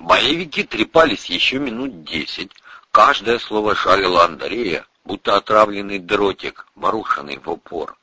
Боевики трепались еще минут десять. Каждое слово шалило Андрея, будто отравленный дротик, брошенный в упор.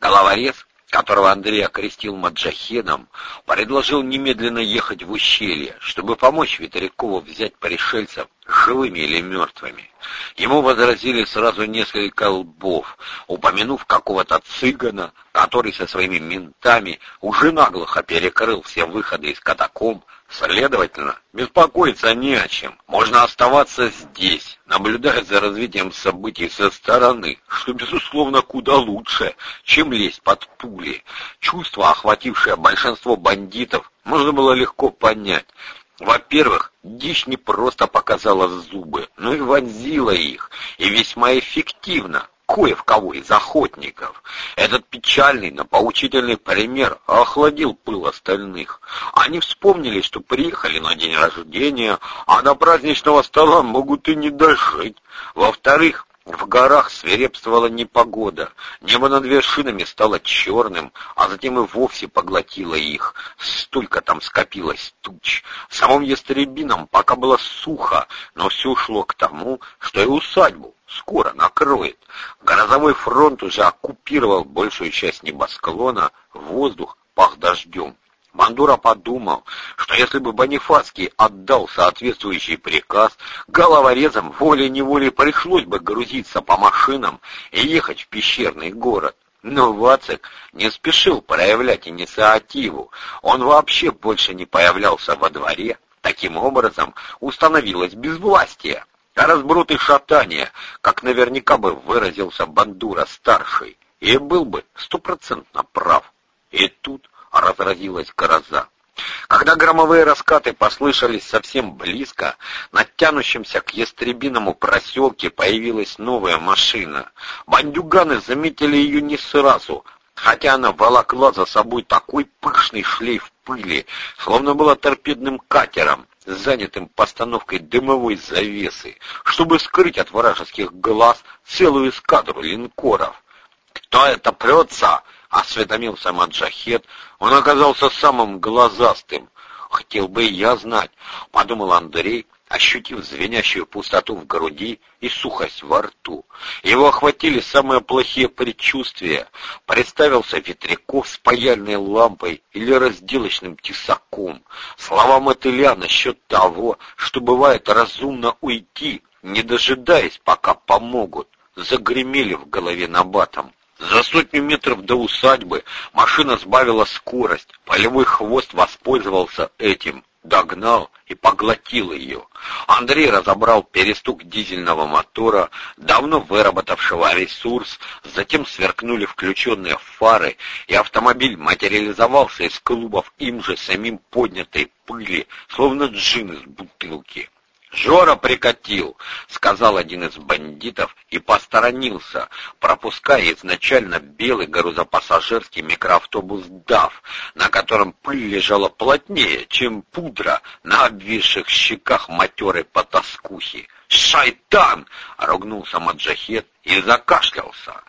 Головорез которого Андрей окрестил маджахедом, предложил немедленно ехать в ущелье, чтобы помочь Ветрякову взять пришельцев живыми или мертвыми. Ему возразили сразу несколько лбов, упомянув какого-то цыгана, который со своими ментами уже наглухо перекрыл все выходы из катакомб, Следовательно, беспокоиться не о чем. Можно оставаться здесь, наблюдая за развитием событий со стороны, что, безусловно, куда лучше, чем лезть под пули. Чувство, охватившее большинство бандитов, можно было легко понять. Во-первых, дичь не просто показала зубы, но и вонзила их, и весьма эффективно, кое в кого из охотников. Этот печальный, но поучительный пример охладил пыл остальных. Они вспомнили, что приехали на день рождения, а до праздничного стола могут и не дожить. Во-вторых, в горах свирепствовала непогода, небо над вершинами стало черным, а затем и вовсе поглотило их. Столько там скопилось туч. В самом Ястребином пока было сухо, но все шло к тому, что и усадьбу скоро накроет. Грозовой фронт уже оккупировал большую часть небосклона, воздух пах дождем. Мандура подумал, что если бы Бонифацкий отдал соответствующий приказ, головорезам волей-неволей пришлось бы грузиться по машинам и ехать в пещерный город. Но Вацик не спешил проявлять инициативу. Он вообще больше не появлялся во дворе. Таким образом, установилось безвластие. А разброд и шатание, как наверняка бы выразился Бандура-старший, и был бы стопроцентно прав. И тут разразилась гроза. Когда громовые раскаты послышались совсем близко, над тянущимся к ястребиному проселке появилась новая машина. Бандюганы заметили ее не сразу, хотя она волокла за собой такой пышный шлейф пыли, словно была торпедным катером, занятым постановкой дымовой завесы, чтобы скрыть от вражеских глаз целую эскадру линкоров. «Кто это прется?» осведомился Маджахет, он оказался самым глазастым. Хотел бы я знать, подумал Андрей, ощутив звенящую пустоту в груди и сухость во рту. Его охватили самые плохие предчувствия. Представился Ветряков с паяльной лампой или разделочным тесаком. Слова мотыля насчет того, что бывает разумно уйти, не дожидаясь, пока помогут, загремели в голове набатом. За сотню метров до усадьбы машина сбавила скорость. Полевой хвост воспользовался этим, догнал и поглотил ее. Андрей разобрал перестук дизельного мотора, давно выработавшего ресурс, затем сверкнули включенные фары, и автомобиль материализовался из клубов им же самим поднятой пыли, словно джин из бутылки. «Жора прикатил», — сказал один из бандитов и посторонился, пропуская изначально белый грузопассажирский микроавтобус «ДАВ», на котором пыль лежала плотнее, чем пудра на обвисших щеках матерой потаскухи. «Шайтан!» — ругнулся Маджахет и закашлялся.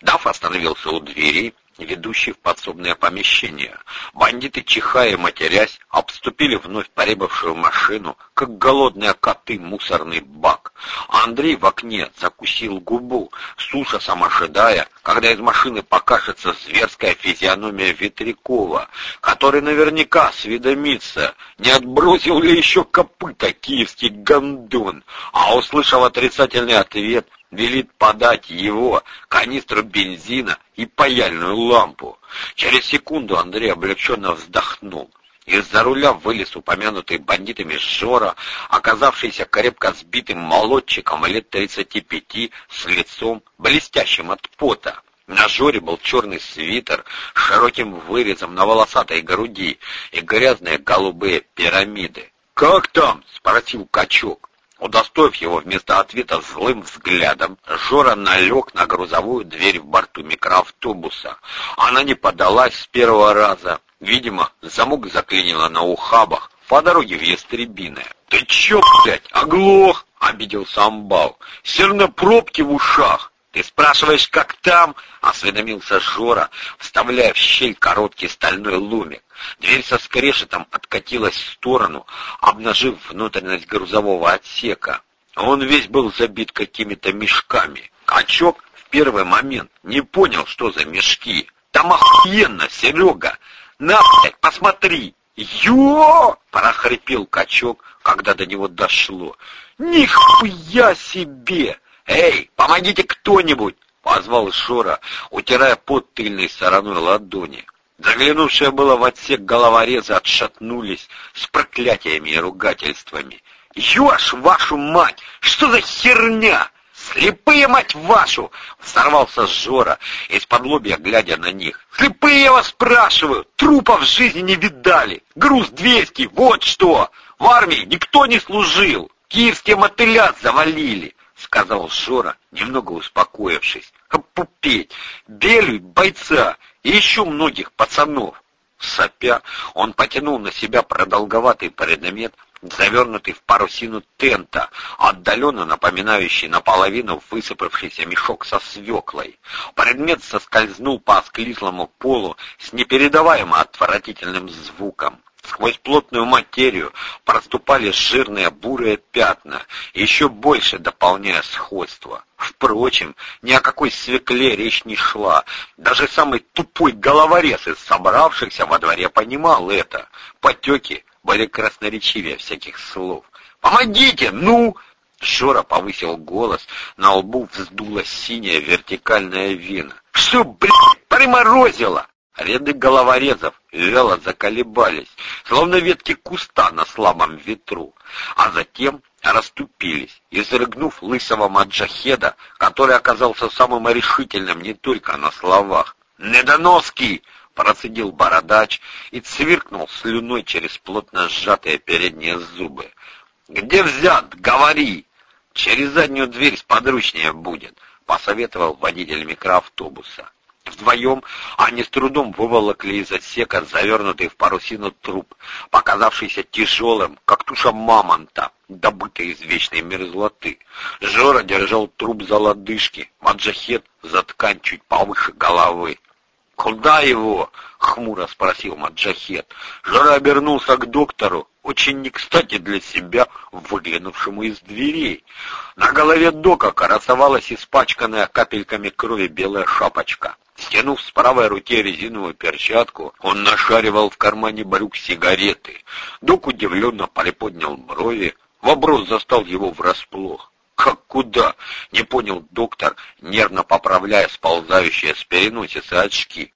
Дав остановился у двери, ведущий в подсобное помещение. Бандиты, чихая и матерясь, обступили вновь поребавшую машину, как голодные коты мусорный бак. Андрей в окне закусил губу, с ужасом ожидая, когда из машины покажется зверская физиономия Ветрякова, который наверняка осведомится, не отбросил ли еще копыта киевский гондон, а, услышав отрицательный ответ, велит подать его, канистру бензина и паяльную лампу. Через секунду Андрей облегченно вздохнул. Из-за руля вылез упомянутый бандитами Жора, оказавшийся крепко сбитым молодчиком лет тридцати пяти, с лицом, блестящим от пота. На Жоре был черный свитер с широким вырезом на волосатой груди и грязные голубые пирамиды. «Как там?» — спросил качок. Удостоив его вместо ответа злым взглядом, Жора налег на грузовую дверь в борту микроавтобуса. Она не подалась с первого раза. Видимо, замок заклинило на ухабах по дороге в Ястребиное. «Ты чё, блядь, оглох?» — обиделся Амбал. «Все равно пробки в ушах. Ты спрашиваешь, как там?» — осведомился Жора, вставляя в щель короткий стальной ломик. Дверь со скрешетом откатилась в сторону, обнажив внутренность грузового отсека. Он весь был забит какими-то мешками. Качок в первый момент не понял, что за мешки. «Там охуенно, Серега! На, блядь, посмотри!» «Ё!» — прохрипел качок, когда до него дошло. «Нихуя себе! Эй, помогите кто-нибудь!» — позвал Шора, утирая под тыльной стороной ладони. Заглянувшие было в отсек головорезы отшатнулись с проклятиями и ругательствами. «Ёж, вашу мать! Что за херня?» «Слепые, мать вашу!» — взорвался Жора, из-под лобья глядя на них. «Слепые, я вас спрашиваю! Трупов в жизни не видали! Груз двести, вот что! В армии никто не служил! Киевские мотыля завалили!» — сказал Жора, немного успокоившись. «Пупеть! Белю, бойца и еще многих пацанов!» Сопя, он потянул на себя продолговатый предмет, завернутый в парусину тента, отдаленно напоминающий наполовину высыпавшийся мешок со свеклой. Предмет соскользнул по осклизлому полу с непередаваемо отвратительным звуком. Сквозь плотную материю проступали жирные бурые пятна, еще больше дополняя сходство. Впрочем, ни о какой свекле речь не шла. Даже самый тупой головорез из собравшихся во дворе понимал это. Потеки были красноречивее всяких слов. «Помогите! Ну!» Жора повысил голос, на лбу вздулась синяя вертикальная вена. «Что, блядь, приморозило?» Ряды головорезов вяло заколебались, словно ветки куста на слабом ветру, а затем расступились, изрыгнув лысого маджахеда, который оказался самым решительным не только на словах. «Недоноски!» — процедил бородач и цвиркнул слюной через плотно сжатые передние зубы. «Где взят? Говори!» «Через заднюю дверь сподручнее будет», — посоветовал водитель микроавтобуса. Вдвоем они с трудом выволокли из отсека завернутый в парусину труп, показавшийся тяжелым, как туша мамонта, добытый из вечной мерзлоты. Жора держал труп за лодыжки, маджахет за ткань чуть повыше головы. «Куда его?» — хмуро спросил Маджахет. Жора обернулся к доктору, очень не кстати для себя, выглянувшему из дверей. На голове дока красовалась испачканная капельками крови белая шапочка. Стянув с правой руки резиновую перчатку, он нашаривал в кармане брюк сигареты. Док удивленно приподнял брови. Вопрос застал его врасплох. «Как куда?» — не понял доктор, нервно поправляя сползающие с переносицы очки.